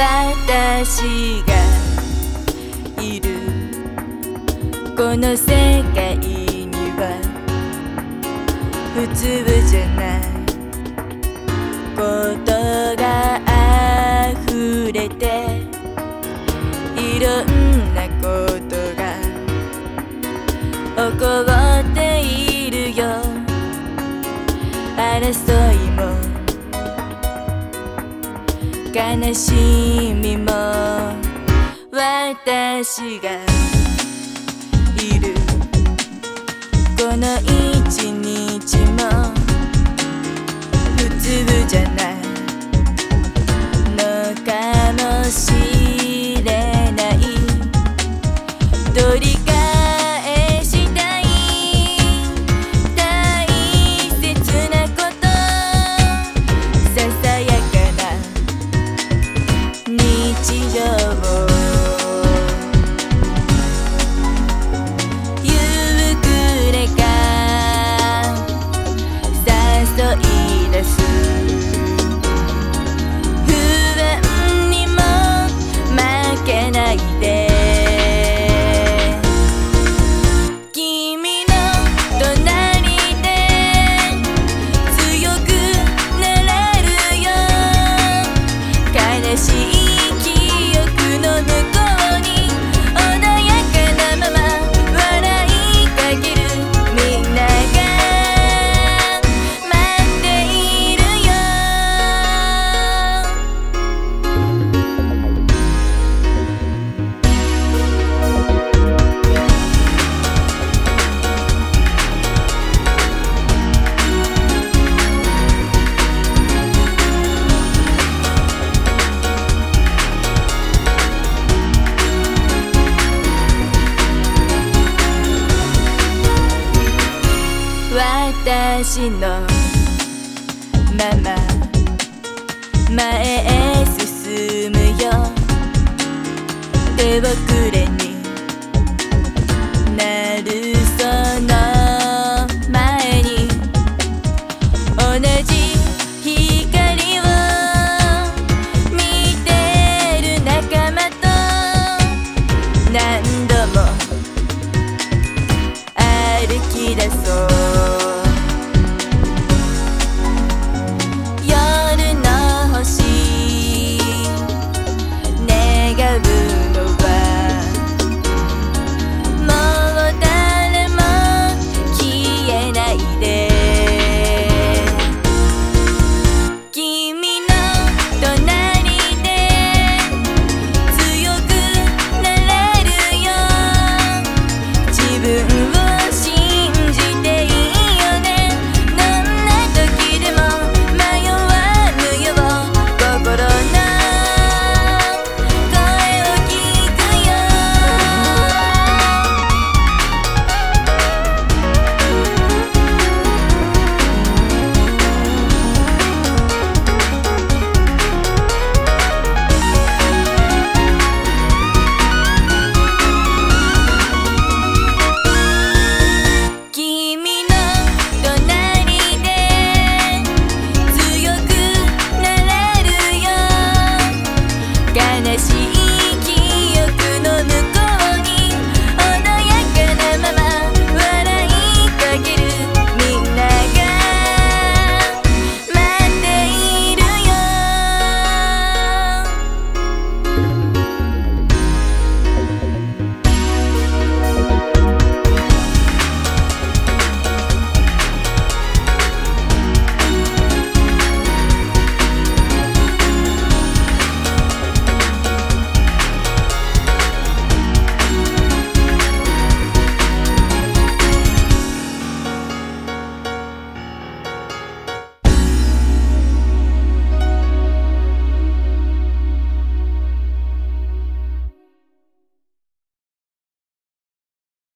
私がいるこの世界には普通じゃないことが溢れていろんなことが起こっているよ争いも悲しみも私がいる。この一日も普通じゃない。私のまま前へ進むよ。手遅れになるその前に同じ光を見てる仲間と何度も歩き出そう。